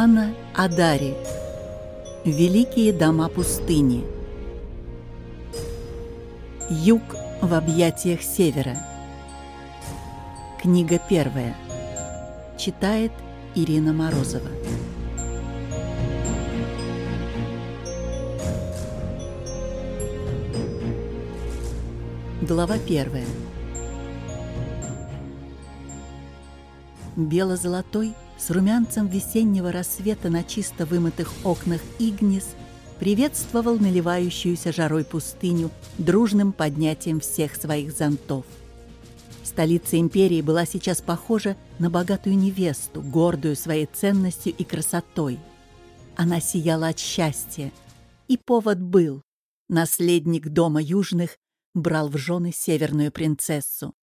Анна Адари. Великие дома пустыни. Юг в объятиях севера. Книга первая. Читает Ирина Морозова. Глава первая. Бело-золотой – с румянцем весеннего рассвета на чисто вымытых окнах Игнис приветствовал наливающуюся жарой пустыню дружным поднятием всех своих зонтов. Столица империи была сейчас похожа на богатую невесту, гордую своей ценностью и красотой. Она сияла от счастья. И повод был. Наследник дома южных брал в жены северную принцессу.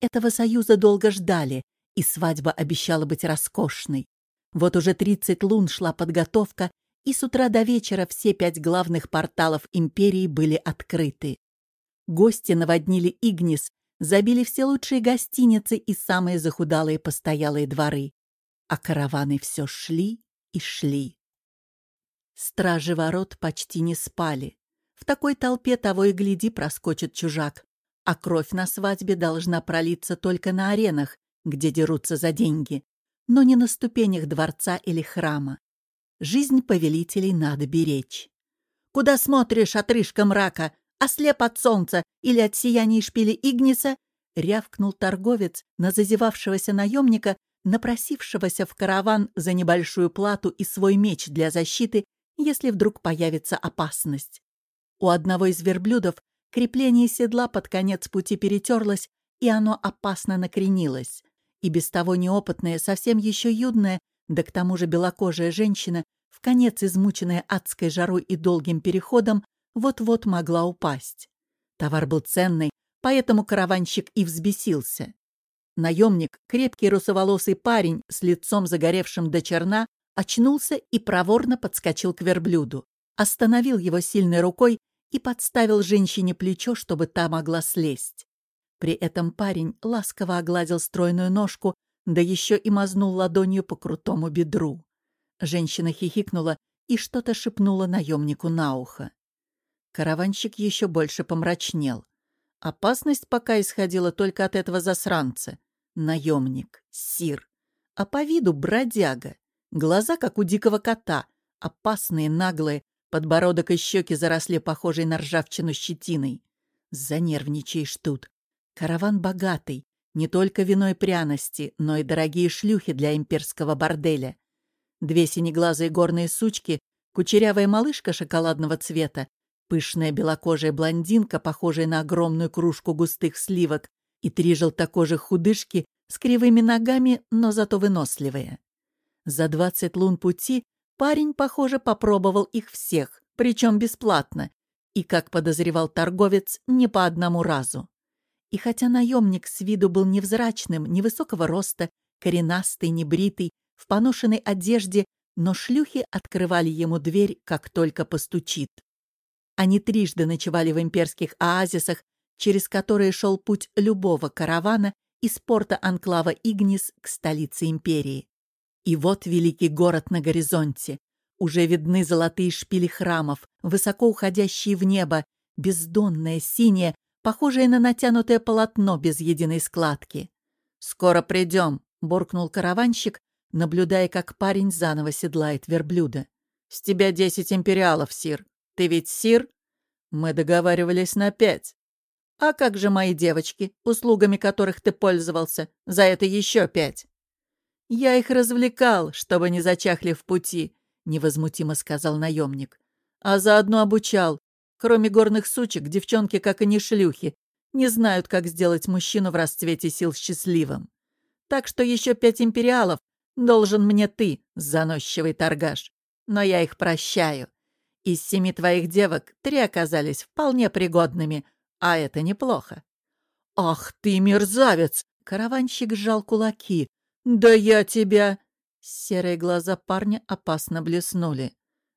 Этого союза долго ждали, и свадьба обещала быть роскошной. Вот уже 30 лун шла подготовка, и с утра до вечера все пять главных порталов империи были открыты. Гости наводнили Игнис, забили все лучшие гостиницы и самые захудалые постоялые дворы. А караваны все шли и шли. Стражи ворот почти не спали. В такой толпе того и гляди проскочит чужак. А кровь на свадьбе должна пролиться только на аренах, где дерутся за деньги, но не на ступенях дворца или храма. Жизнь повелителей надо беречь. «Куда смотришь, отрыжка мрака? Ослеп от солнца или от сияния шпили Игниса?» — рявкнул торговец на зазевавшегося наемника, напросившегося в караван за небольшую плату и свой меч для защиты, если вдруг появится опасность. У одного из верблюдов крепление седла под конец пути перетерлось, и оно опасно накренилось и без того неопытная, совсем еще юдная, да к тому же белокожая женщина, в конец измученная адской жарой и долгим переходом, вот-вот могла упасть. Товар был ценный, поэтому караванщик и взбесился. Наемник, крепкий русоволосый парень с лицом загоревшим до черна, очнулся и проворно подскочил к верблюду, остановил его сильной рукой и подставил женщине плечо, чтобы та могла слезть. При этом парень ласково огладил стройную ножку, да еще и мазнул ладонью по крутому бедру. Женщина хихикнула и что-то шепнула наемнику на ухо. Караванщик еще больше помрачнел. Опасность пока исходила только от этого засранца. Наемник, сир. А по виду бродяга. Глаза, как у дикого кота. Опасные, наглые. Подбородок и щеки заросли похожей на ржавчину щетиной. Занервничаешь тут. Караван богатый, не только вино и пряности, но и дорогие шлюхи для имперского борделя. Две синеглазые горные сучки, кучерявая малышка шоколадного цвета, пышная белокожая блондинка, похожая на огромную кружку густых сливок, и три желтокожих худышки с кривыми ногами, но зато выносливые. За двадцать лун пути парень, похоже, попробовал их всех, причем бесплатно, и, как подозревал торговец, не по одному разу. И хотя наемник с виду был невзрачным, невысокого роста, коренастый, небритый, в поношенной одежде, но шлюхи открывали ему дверь, как только постучит. Они трижды ночевали в имперских оазисах, через которые шел путь любого каравана из порта анклава Игнис к столице империи. И вот великий город на горизонте. Уже видны золотые шпили храмов, высоко уходящие в небо, бездонное, синее, похожее на натянутое полотно без единой складки. «Скоро придем», — буркнул караванщик, наблюдая, как парень заново седлает верблюда. «С тебя десять империалов, Сир. Ты ведь Сир?» «Мы договаривались на пять». «А как же мои девочки, услугами которых ты пользовался? За это еще пять». «Я их развлекал, чтобы не зачахли в пути», — невозмутимо сказал наемник. «А заодно обучал, Кроме горных сучек, девчонки, как и не шлюхи, не знают, как сделать мужчину в расцвете сил счастливым. Так что еще пять империалов должен мне ты, заносчивый торгаш. Но я их прощаю. Из семи твоих девок три оказались вполне пригодными, а это неплохо. «Ах ты, мерзавец!» — караванщик сжал кулаки. «Да я тебя...» Серые глаза парня опасно блеснули.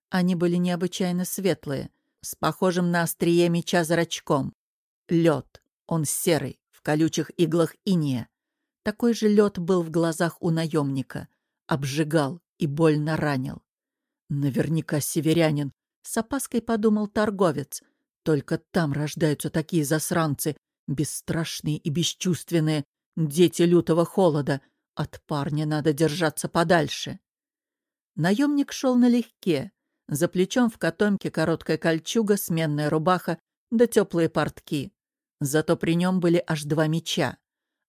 Они были необычайно светлые — с похожим на острие меча зрачком. Лед. Он серый, в колючих иглах иния. Такой же лед был в глазах у наемника. Обжигал и больно ранил. Наверняка северянин, с опаской подумал торговец. Только там рождаются такие засранцы, бесстрашные и бесчувственные, дети лютого холода. От парня надо держаться подальше. Наемник шел налегке. За плечом в котомке короткая кольчуга, сменная рубаха да теплые портки. Зато при нем были аж два меча.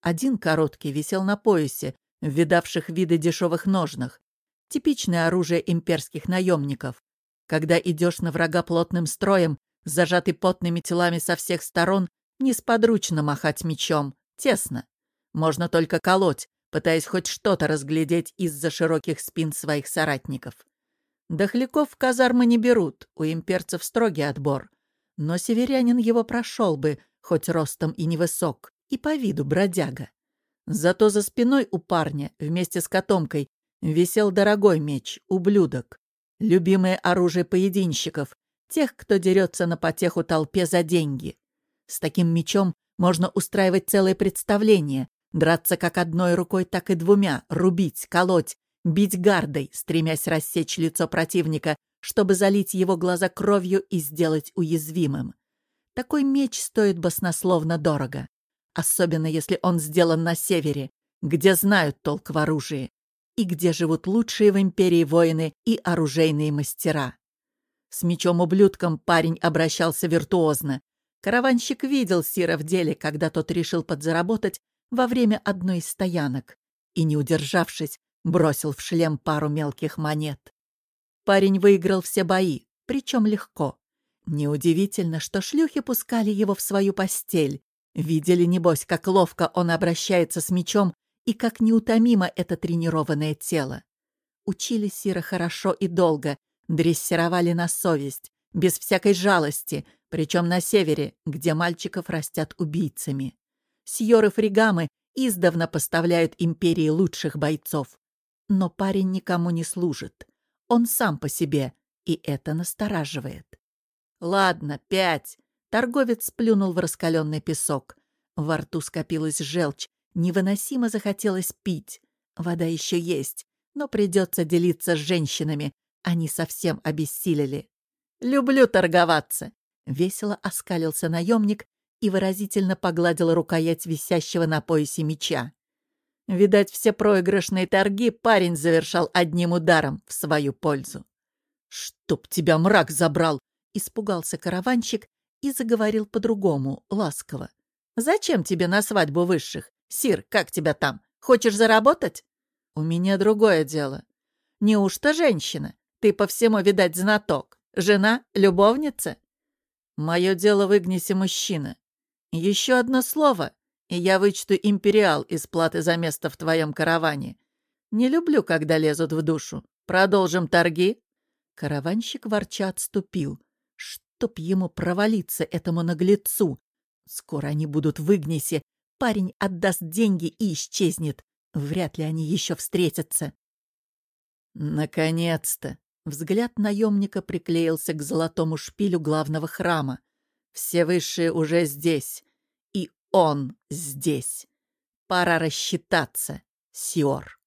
Один короткий висел на поясе, в видавших виды дешевых ножнах. Типичное оружие имперских наемников. Когда идешь на врага плотным строем, зажатый потными телами со всех сторон, несподручно махать мечом, тесно. Можно только колоть, пытаясь хоть что-то разглядеть из-за широких спин своих соратников. Дохляков в казармы не берут, у имперцев строгий отбор. Но северянин его прошел бы, хоть ростом и невысок, и по виду бродяга. Зато за спиной у парня, вместе с котомкой, висел дорогой меч, ублюдок. Любимое оружие поединщиков, тех, кто дерется на потеху толпе за деньги. С таким мечом можно устраивать целое представление, драться как одной рукой, так и двумя, рубить, колоть, бить гардой, стремясь рассечь лицо противника, чтобы залить его глаза кровью и сделать уязвимым. Такой меч стоит баснословно дорого. Особенно если он сделан на севере, где знают толк в оружии, и где живут лучшие в империи воины и оружейные мастера. С мечом-ублюдком парень обращался виртуозно. Караванщик видел Сира в деле, когда тот решил подзаработать во время одной из стоянок и, не удержавшись, бросил в шлем пару мелких монет. Парень выиграл все бои, причем легко. Неудивительно, что шлюхи пускали его в свою постель. Видели, небось, как ловко он обращается с мечом и как неутомимо это тренированное тело. Учили Сира хорошо и долго, дрессировали на совесть, без всякой жалости, причем на севере, где мальчиков растят убийцами. Сьоры-фригамы издавна поставляют империи лучших бойцов. Но парень никому не служит. Он сам по себе, и это настораживает. «Ладно, пять!» Торговец сплюнул в раскаленный песок. Во рту скопилась желчь. Невыносимо захотелось пить. Вода еще есть, но придется делиться с женщинами. Они совсем обессилели. «Люблю торговаться!» Весело оскалился наемник и выразительно погладил рукоять висящего на поясе меча. Видать, все проигрышные торги парень завершал одним ударом в свою пользу. «Чтоб тебя мрак забрал!» Испугался караванщик и заговорил по-другому, ласково. «Зачем тебе на свадьбу высших? Сир, как тебя там? Хочешь заработать?» «У меня другое дело». «Неужто женщина? Ты по всему, видать, знаток. Жена? Любовница?» «Мое дело в Игнисе мужчина. Еще одно слово, и я вычту империал из платы за место в твоем караване. Не люблю, когда лезут в душу. Продолжим торги?» Караванщик ворча отступил чтоб ему провалиться, этому наглецу. Скоро они будут в Игнисе, парень отдаст деньги и исчезнет. Вряд ли они еще встретятся. Наконец-то! Взгляд наемника приклеился к золотому шпилю главного храма. Все высшие уже здесь. Он здесь. Пора рассчитаться, Сиор.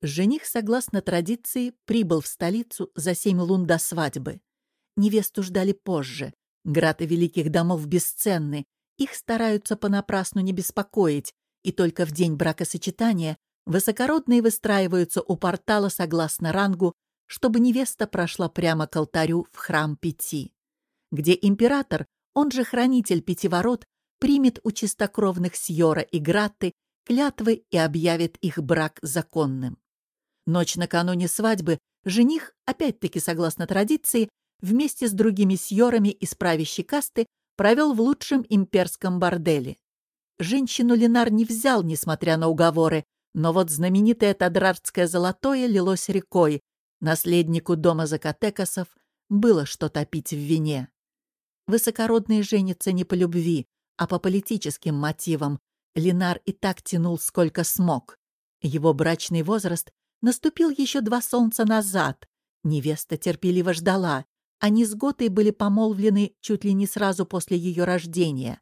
Жених, согласно традиции, прибыл в столицу за семь лун до свадьбы. Невесту ждали позже. Граты великих домов бесценны. Их стараются понапрасну не беспокоить, и только в день бракосочетания высокородные выстраиваются у портала согласно рангу, чтобы невеста прошла прямо к алтарю в храм Пяти, где император, он же хранитель пяти ворот, примет у чистокровных Сьора и Гратты клятвы и объявит их брак законным. Ночь накануне свадьбы жених, опять-таки согласно традиции, вместе с другими сьорами из правящей касты провел в лучшем имперском борделе. Женщину Ленар не взял, несмотря на уговоры, но вот знаменитое тадрартское золотое лилось рекой. Наследнику дома Закатекасов было что топить в вине. Высокородные женятся не по любви, а по политическим мотивам. Ленар и так тянул сколько смог. Его брачный возраст наступил еще два солнца назад. Невеста терпеливо ждала, они с Готой были помолвлены чуть ли не сразу после ее рождения.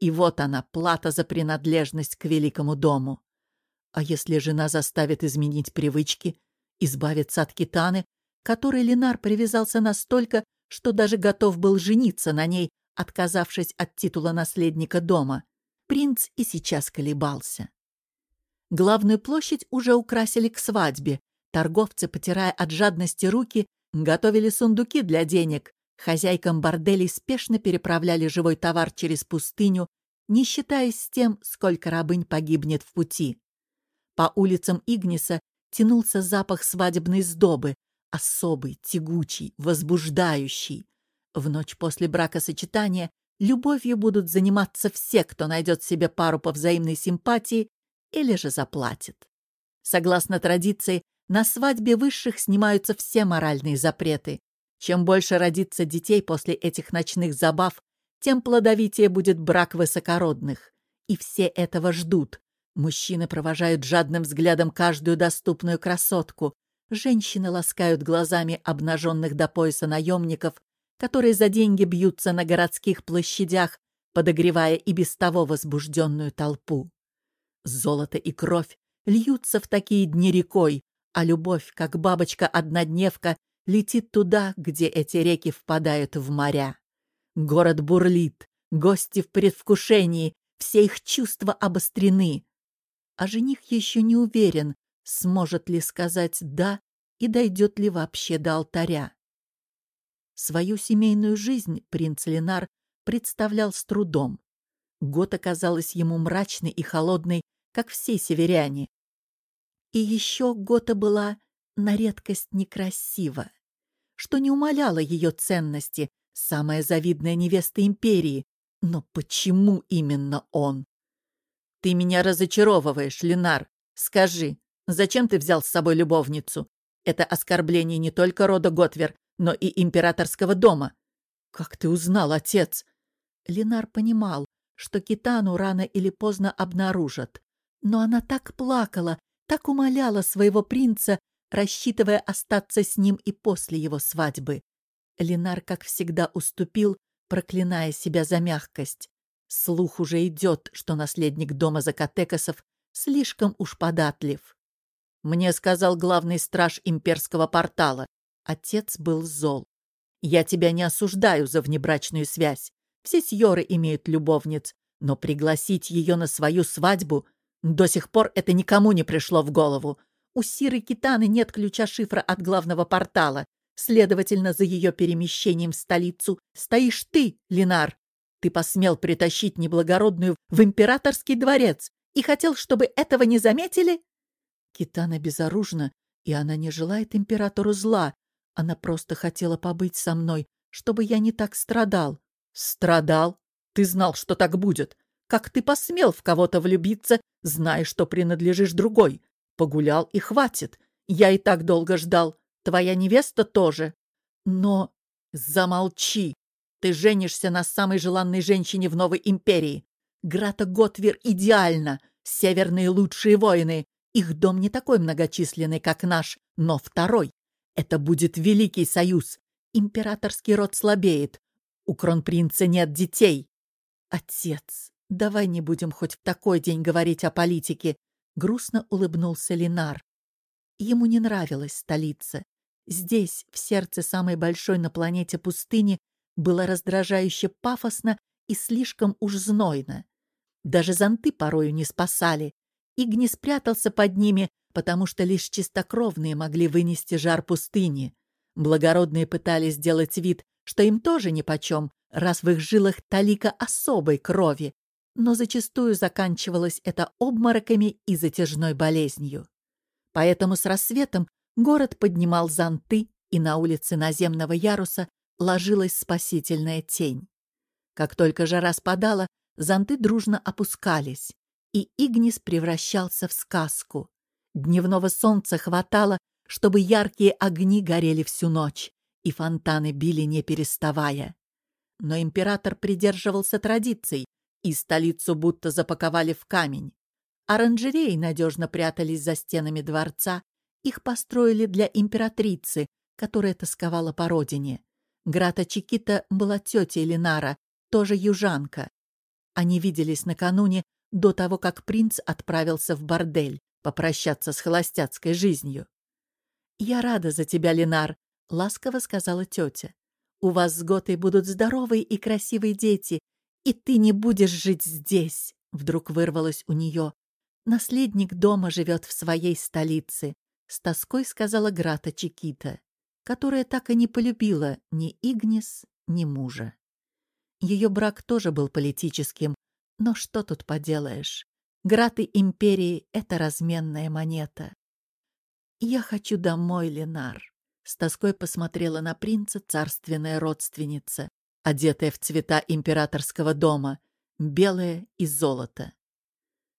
И вот она, плата за принадлежность к великому дому. А если жена заставит изменить привычки, избавиться от китаны, которой Ленар привязался настолько, что даже готов был жениться на ней, отказавшись от титула наследника дома, принц и сейчас колебался. Главную площадь уже украсили к свадьбе. Торговцы, потирая от жадности руки, готовили сундуки для денег. Хозяйкам борделей спешно переправляли живой товар через пустыню, не считаясь с тем, сколько рабынь погибнет в пути. По улицам Игниса тянулся запах свадебной сдобы, особый, тягучий, возбуждающий. В ночь после бракосочетания любовью будут заниматься все, кто найдет себе пару по взаимной симпатии или же заплатит. Согласно традиции, на свадьбе высших снимаются все моральные запреты. Чем больше родится детей после этих ночных забав, тем плодовитее будет брак высокородных. И все этого ждут, Мужчины провожают жадным взглядом каждую доступную красотку. Женщины ласкают глазами обнаженных до пояса наемников, которые за деньги бьются на городских площадях, подогревая и без того возбужденную толпу. Золото и кровь льются в такие дни рекой, а любовь, как бабочка-однодневка, летит туда, где эти реки впадают в моря. Город бурлит, гости в предвкушении, все их чувства обострены а жених еще не уверен, сможет ли сказать «да» и дойдет ли вообще до алтаря. Свою семейную жизнь принц Ленар представлял с трудом. Год оказалась ему мрачной и холодной, как все северяне. И еще Гота была на редкость некрасива, что не умаляло ее ценности, самая завидная невеста империи. Но почему именно он? «Ты меня разочаровываешь, Ленар. Скажи, зачем ты взял с собой любовницу? Это оскорбление не только рода Готвер, но и императорского дома». «Как ты узнал, отец?» Ленар понимал, что Китану рано или поздно обнаружат. Но она так плакала, так умоляла своего принца, рассчитывая остаться с ним и после его свадьбы. Ленар, как всегда, уступил, проклиная себя за мягкость. Слух уже идет, что наследник дома Закатекасов слишком уж податлив. Мне сказал главный страж имперского портала. Отец был зол. Я тебя не осуждаю за внебрачную связь. Все сьоры имеют любовниц, но пригласить ее на свою свадьбу до сих пор это никому не пришло в голову. У Сиры Китаны нет ключа-шифра от главного портала. Следовательно, за ее перемещением в столицу стоишь ты, Линар. Ты посмел притащить неблагородную в императорский дворец и хотел, чтобы этого не заметили? Китана безоружна, и она не желает императору зла. Она просто хотела побыть со мной, чтобы я не так страдал. Страдал? Ты знал, что так будет. Как ты посмел в кого-то влюбиться, зная, что принадлежишь другой? Погулял и хватит. Я и так долго ждал. Твоя невеста тоже. Но... Замолчи. Ты женишься на самой желанной женщине в новой империи. Грата Готвир идеально. Северные лучшие воины. Их дом не такой многочисленный, как наш, но второй. Это будет великий союз. Императорский род слабеет. У кронпринца нет детей. Отец, давай не будем хоть в такой день говорить о политике. Грустно улыбнулся Линар. Ему не нравилась столица. Здесь, в сердце самой большой на планете пустыни, было раздражающе пафосно и слишком уж знойно. Даже зонты порою не спасали. Игни спрятался под ними, потому что лишь чистокровные могли вынести жар пустыни. Благородные пытались сделать вид, что им тоже нипочем, раз в их жилах талика особой крови, но зачастую заканчивалось это обмороками и затяжной болезнью. Поэтому с рассветом город поднимал зонты, и на улице наземного яруса ложилась спасительная тень. Как только жара спадала, зонты дружно опускались, и Игнис превращался в сказку. Дневного солнца хватало, чтобы яркие огни горели всю ночь, и фонтаны били не переставая. Но император придерживался традиций, и столицу будто запаковали в камень. Оранжереи надежно прятались за стенами дворца, их построили для императрицы, которая тосковала по родине. Грата Чикита была тетей Ленара, тоже южанка. Они виделись накануне, до того, как принц отправился в бордель, попрощаться с холостяцкой жизнью. «Я рада за тебя, Ленар», — ласково сказала тетя. «У вас с Готой будут здоровые и красивые дети, и ты не будешь жить здесь», — вдруг вырвалось у нее. «Наследник дома живет в своей столице», — с тоской сказала Грата Чикита, которая так и не полюбила ни Игнис, ни мужа. Ее брак тоже был политическим, но что тут поделаешь? Граты империи — это разменная монета. «Я хочу домой, Ленар», — с тоской посмотрела на принца царственная родственница, одетая в цвета императорского дома, белая и золото.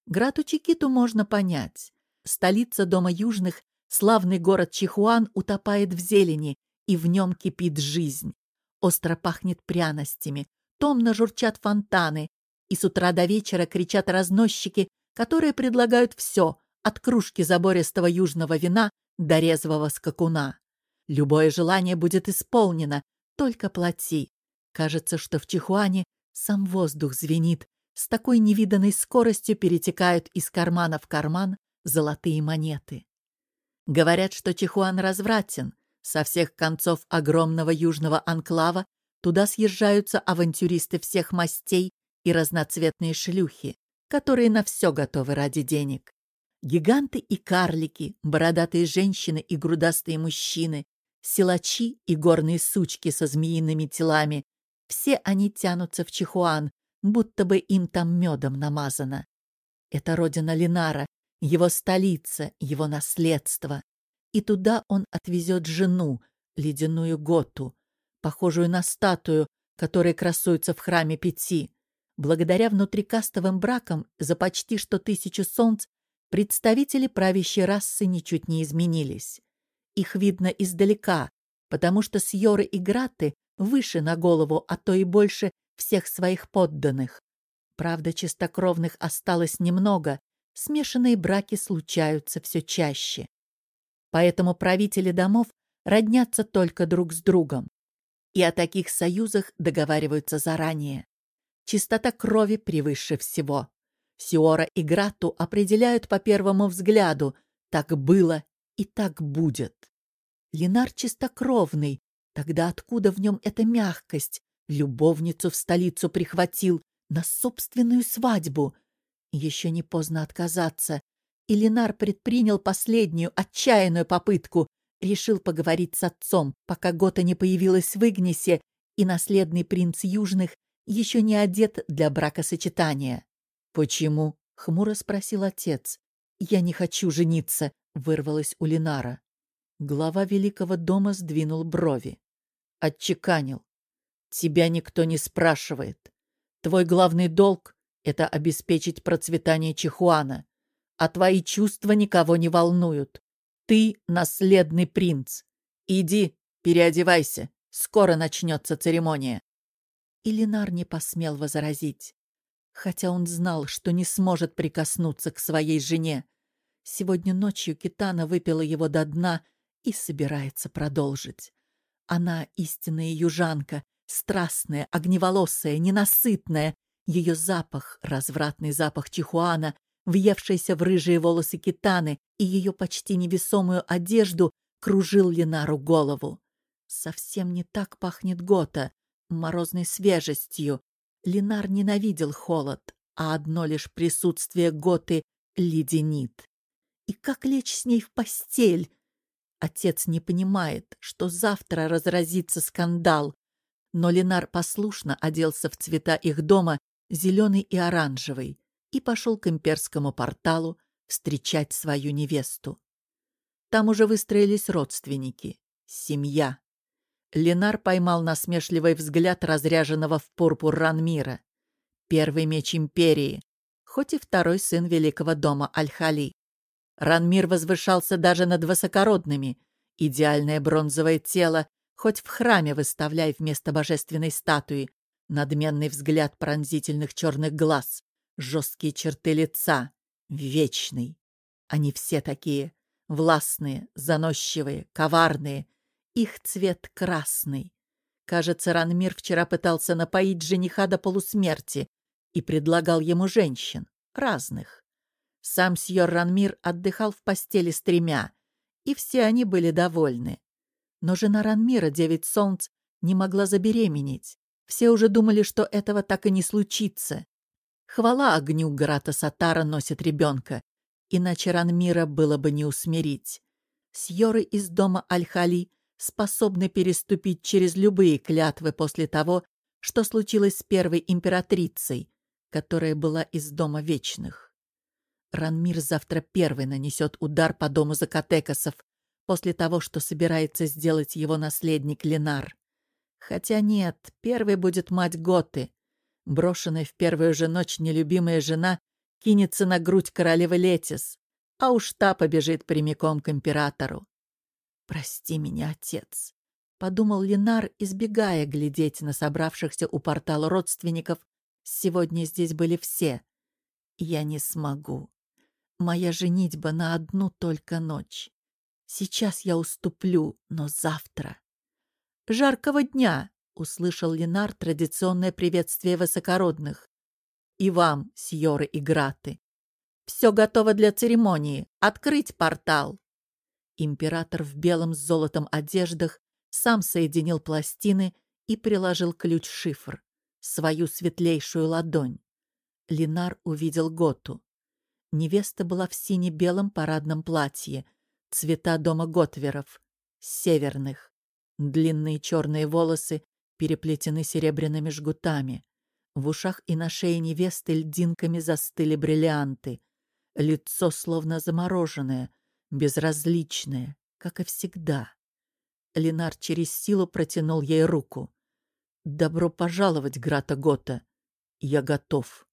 Грату Чикиту можно понять. Столица Дома Южных, славный город Чихуан, утопает в зелени, и в нем кипит жизнь. Остро пахнет пряностями, томно журчат фонтаны, и с утра до вечера кричат разносчики, которые предлагают все, от кружки забористого южного вина до резвого скакуна. Любое желание будет исполнено, только плати. Кажется, что в Чихуане сам воздух звенит, с такой невиданной скоростью перетекают из кармана в карман золотые монеты. Говорят, что Чихуан развратен. Со всех концов огромного южного анклава туда съезжаются авантюристы всех мастей и разноцветные шлюхи, которые на все готовы ради денег. Гиганты и карлики, бородатые женщины и грудастые мужчины, силачи и горные сучки со змеиными телами — все они тянутся в Чихуан, будто бы им там медом намазано. Это родина Линара, его столица, его наследство. И туда он отвезет жену, ледяную Готу, похожую на статую, которая красуется в храме Пяти. Благодаря внутрикастовым бракам за почти что тысячу солнц представители правящей расы ничуть не изменились. Их видно издалека, потому что Сьоры и Граты выше на голову, а то и больше всех своих подданных. Правда, чистокровных осталось немного, смешанные браки случаются все чаще. Поэтому правители домов роднятся только друг с другом. И о таких союзах договариваются заранее. Чистота крови превыше всего. Сиора и Грату определяют по первому взгляду. Так было и так будет. Ленар чистокровный. Тогда откуда в нем эта мягкость? Любовницу в столицу прихватил на собственную свадьбу. Еще не поздно отказаться. И Ленар предпринял последнюю отчаянную попытку. Решил поговорить с отцом, пока Гота не появилась в Игнисе, и наследный принц Южных еще не одет для бракосочетания. «Почему?» — хмуро спросил отец. «Я не хочу жениться», — вырвалось у Линара. Глава великого дома сдвинул брови. Отчеканил. «Тебя никто не спрашивает. Твой главный долг — это обеспечить процветание Чихуана, а твои чувства никого не волнуют. Ты — наследный принц. Иди, переодевайся, скоро начнется церемония». И Ленар не посмел возразить, хотя он знал, что не сможет прикоснуться к своей жене. Сегодня ночью Китана выпила его до дна и собирается продолжить. Она истинная южанка, страстная, огневолосая, ненасытная. Ее запах, развратный запах Чихуана, въевшийся в рыжие волосы Китаны и ее почти невесомую одежду, кружил Ленару голову. Совсем не так пахнет Гота морозной свежестью. Линар ненавидел холод, а одно лишь присутствие Готы леденит. И как лечь с ней в постель? Отец не понимает, что завтра разразится скандал. Но Ленар послушно оделся в цвета их дома, зеленый и оранжевый, и пошел к имперскому порталу встречать свою невесту. Там уже выстроились родственники, семья. Ленар поймал насмешливый взгляд разряженного в пурпур Ранмира. Первый меч Империи, хоть и второй сын великого дома Аль-Хали. Ранмир возвышался даже над высокородными. Идеальное бронзовое тело, хоть в храме выставляй вместо божественной статуи. Надменный взгляд пронзительных черных глаз, жесткие черты лица. Вечный. Они все такие. Властные, заносчивые, коварные, их цвет красный. Кажется, Ранмир вчера пытался напоить жениха до полусмерти и предлагал ему женщин, разных. Сам сьор Ранмир отдыхал в постели с тремя, и все они были довольны. Но жена Ранмира, Девять Солнц, не могла забеременеть. Все уже думали, что этого так и не случится. Хвала огню Грата Сатара носит ребенка, иначе Ранмира было бы не усмирить. Сьоры из дома Аль-Хали способны переступить через любые клятвы после того, что случилось с первой императрицей, которая была из дома вечных. Ранмир завтра первый нанесет удар по дому Закатекасов после того, что собирается сделать его наследник Ленар. Хотя нет, первой будет мать Готы. Брошенная в первую же ночь нелюбимая жена кинется на грудь королевы Летис, а уж та побежит прямиком к императору. «Прости меня, отец», — подумал Ленар, избегая глядеть на собравшихся у портала родственников. «Сегодня здесь были все. Я не смогу. Моя женитьба на одну только ночь. Сейчас я уступлю, но завтра...» «Жаркого дня!» — услышал Ленар традиционное приветствие высокородных. «И вам, сьоры и граты. Все готово для церемонии. Открыть портал!» Император в белом с золотом одеждах сам соединил пластины и приложил ключ-шифр, свою светлейшую ладонь. Линар увидел Готу. Невеста была в сине-белом парадном платье, цвета дома Готверов, северных. Длинные черные волосы переплетены серебряными жгутами. В ушах и на шее невесты льдинками застыли бриллианты. Лицо словно замороженное, безразличное, как и всегда. Ленар через силу протянул ей руку. «Добро пожаловать, Грата Гота. Я готов».